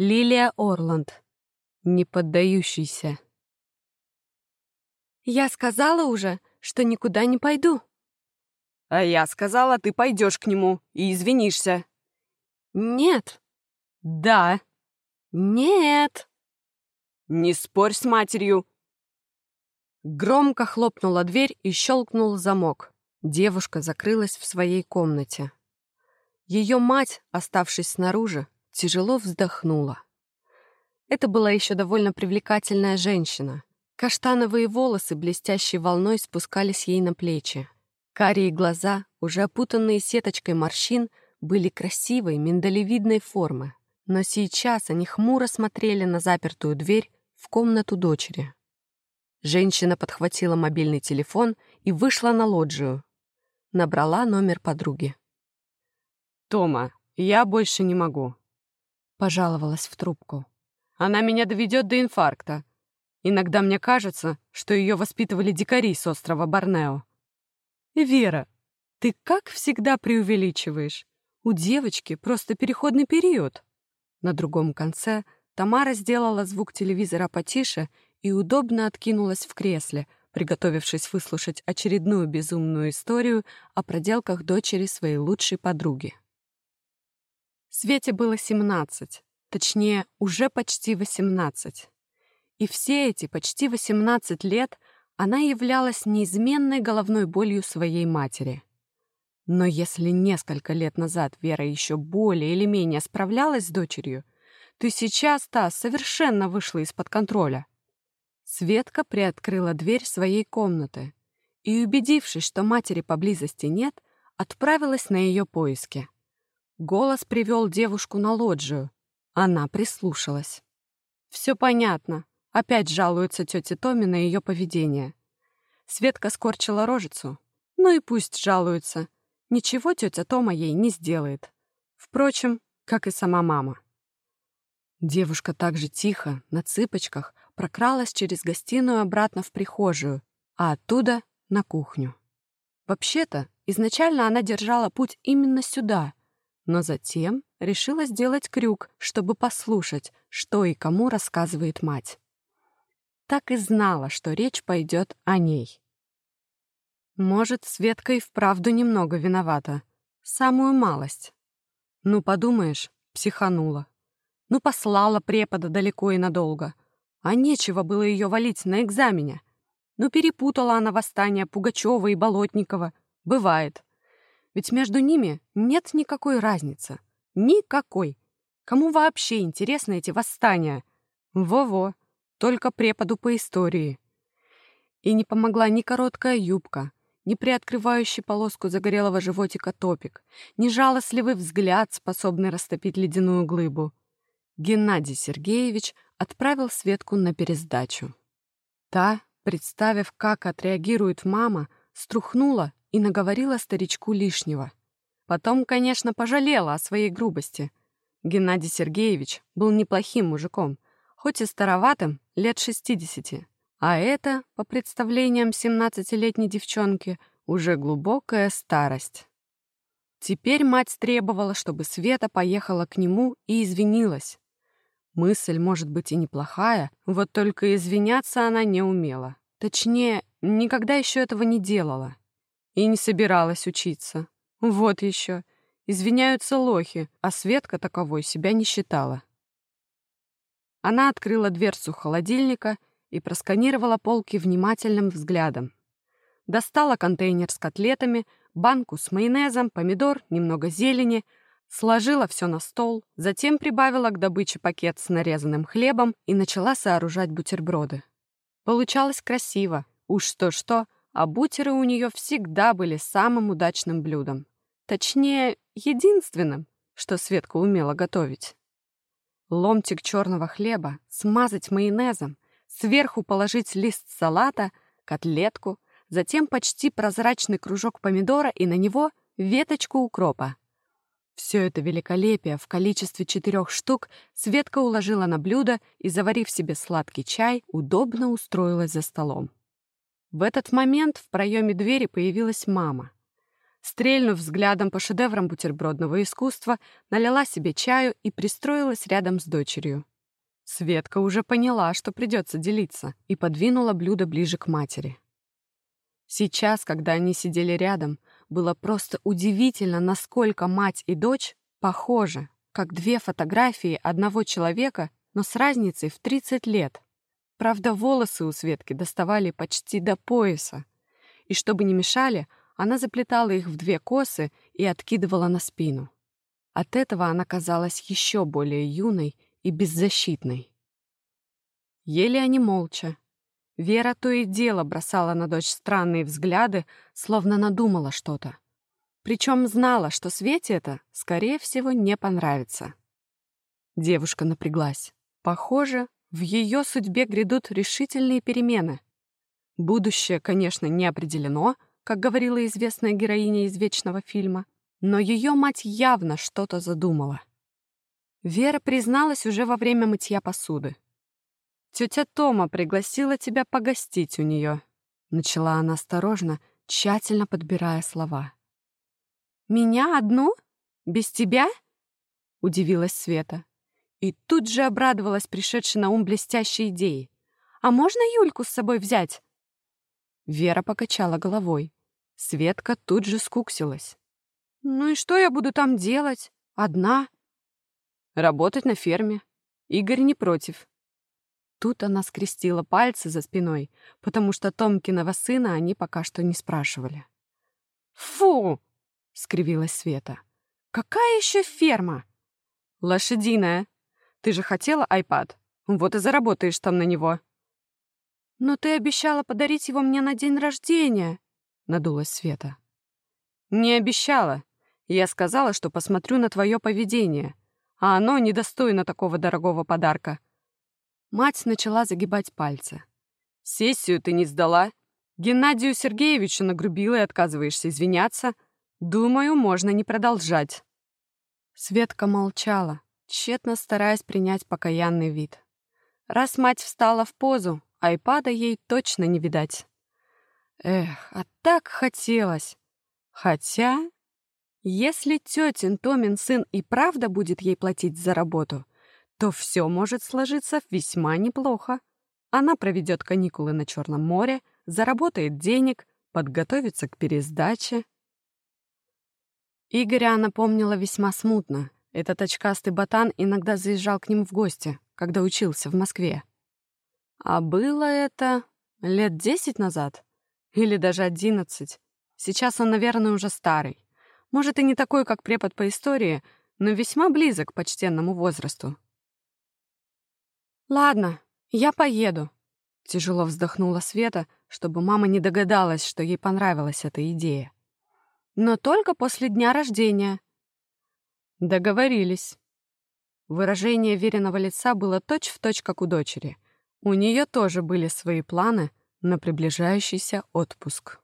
Лилия Орланд. Не поддающийся. Я сказала уже, что никуда не пойду. А я сказала, ты пойдешь к нему и извинишься. Нет. Да. Нет. Не спорь с матерью. Громко хлопнула дверь и щелкнул замок. Девушка закрылась в своей комнате. Ее мать, оставшись снаружи, тяжело вздохнула. Это была еще довольно привлекательная женщина. Каштановые волосы блестящей волной спускались ей на плечи. Карие глаза, уже опутанные сеточкой морщин, были красивой, миндалевидной формы. Но сейчас они хмуро смотрели на запертую дверь в комнату дочери. Женщина подхватила мобильный телефон и вышла на лоджию. Набрала номер подруги. «Тома, я больше не могу», — пожаловалась в трубку. «Она меня доведет до инфаркта. Иногда мне кажется, что ее воспитывали дикари с острова Борнео». «Вера, ты как всегда преувеличиваешь. У девочки просто переходный период». На другом конце Тамара сделала звук телевизора потише и удобно откинулась в кресле, приготовившись выслушать очередную безумную историю о проделках дочери своей лучшей подруги. Свете было 17, точнее, уже почти 18. И все эти почти 18 лет она являлась неизменной головной болью своей матери. Но если несколько лет назад Вера еще более или менее справлялась с дочерью, то сейчас та совершенно вышла из-под контроля. Светка приоткрыла дверь своей комнаты и, убедившись, что матери поблизости нет, отправилась на ее поиски. Голос привел девушку на лоджию. Она прислушалась. Все понятно. Опять жалуется тетя Томи на ее поведение. Светка скорчила рожицу. Ну и пусть жалуется. Ничего тетя Тома ей не сделает. Впрочем, как и сама мама. Девушка также тихо, на цыпочках, прокралась через гостиную обратно в прихожую, а оттуда — на кухню. Вообще-то, изначально она держала путь именно сюда, но затем решила сделать крюк, чтобы послушать, что и кому рассказывает мать. Так и знала, что речь пойдет о ней. Может, Светка и вправду немного виновата. Самую малость. Ну, подумаешь, психанула. Ну, послала препода далеко и надолго — а нечего было ее валить на экзамене. Ну, перепутала она восстание Пугачева и Болотникова. Бывает. Ведь между ними нет никакой разницы. Никакой. Кому вообще интересны эти восстания? Во-во, только преподу по истории. И не помогла ни короткая юбка, ни приоткрывающий полоску загорелого животика топик, ни жалостливый взгляд, способный растопить ледяную глыбу. Геннадий Сергеевич отправил Светку на пересдачу. Та, представив, как отреагирует мама, струхнула и наговорила старичку лишнего. Потом, конечно, пожалела о своей грубости. Геннадий Сергеевич был неплохим мужиком, хоть и староватым, лет шестидесяти. А это, по представлениям семнадцатилетней девчонки, уже глубокая старость. Теперь мать требовала, чтобы Света поехала к нему и извинилась. Мысль, может быть, и неплохая, вот только извиняться она не умела. Точнее, никогда еще этого не делала. И не собиралась учиться. Вот еще. Извиняются лохи, а Светка таковой себя не считала. Она открыла дверцу холодильника и просканировала полки внимательным взглядом. Достала контейнер с котлетами, банку с майонезом, помидор, немного зелени — Сложила все на стол, затем прибавила к добыче пакет с нарезанным хлебом и начала сооружать бутерброды. Получалось красиво. Уж что-что, а бутеры у нее всегда были самым удачным блюдом. Точнее, единственным, что Светка умела готовить. Ломтик черного хлеба смазать майонезом, сверху положить лист салата, котлетку, затем почти прозрачный кружок помидора и на него веточку укропа. Все это великолепие в количестве четырех штук Светка уложила на блюдо и, заварив себе сладкий чай, удобно устроилась за столом. В этот момент в проеме двери появилась мама. стрельнув взглядом по шедеврам бутербродного искусства, налила себе чаю и пристроилась рядом с дочерью. Светка уже поняла, что придется делиться, и подвинула блюдо ближе к матери. Сейчас, когда они сидели рядом, было просто удивительно, насколько мать и дочь похожи, как две фотографии одного человека, но с разницей в 30 лет. Правда, волосы у Светки доставали почти до пояса, и чтобы не мешали, она заплетала их в две косы и откидывала на спину. От этого она казалась еще более юной и беззащитной. Ели они молча. Вера то и дело бросала на дочь странные взгляды, словно надумала что-то. Причем знала, что Свете это, скорее всего, не понравится. Девушка напряглась. Похоже, в ее судьбе грядут решительные перемены. Будущее, конечно, не определено, как говорила известная героиня из вечного фильма, но ее мать явно что-то задумала. Вера призналась уже во время мытья посуды. «Тетя Тома пригласила тебя погостить у нее», — начала она осторожно, тщательно подбирая слова. «Меня одну? Без тебя?» — удивилась Света. И тут же обрадовалась пришедшей на ум блестящей идеей. «А можно Юльку с собой взять?» Вера покачала головой. Светка тут же скуксилась. «Ну и что я буду там делать? Одна?» Работать на ферме. Игорь не против. Тут она скрестила пальцы за спиной, потому что Томкиного сына они пока что не спрашивали. «Фу!» — скривилась Света. «Какая еще ферма?» «Лошадиная. Ты же хотела айпад? Вот и заработаешь там на него». «Но ты обещала подарить его мне на день рождения», — надулась Света. «Не обещала. Я сказала, что посмотрю на твое поведение а оно недостойно такого дорогого подарка. Мать начала загибать пальцы. «Сессию ты не сдала. Геннадию Сергеевичу нагрубила и отказываешься извиняться. Думаю, можно не продолжать». Светка молчала, тщетно стараясь принять покаянный вид. Раз мать встала в позу, айпада ей точно не видать. Эх, а так хотелось. Хотя если тетин Томин сын и правда будет ей платить за работу, то все может сложиться весьма неплохо. Она проведет каникулы на Черном море, заработает денег, подготовится к пересдаче. Игоря она помнила весьма смутно. Этот очкастый ботан иногда заезжал к ним в гости, когда учился в Москве. А было это лет десять назад? Или даже одиннадцать. Сейчас он, наверное, уже старый. Может, и не такой, как препод по истории, но весьма близок к почтенному возрасту. «Ладно, я поеду», — тяжело вздохнула Света, чтобы мама не догадалась, что ей понравилась эта идея. «Но только после дня рождения». Договорились. Выражение веренного лица было точь-в-точь, точь, как у дочери. У нее тоже были свои планы на приближающийся отпуск.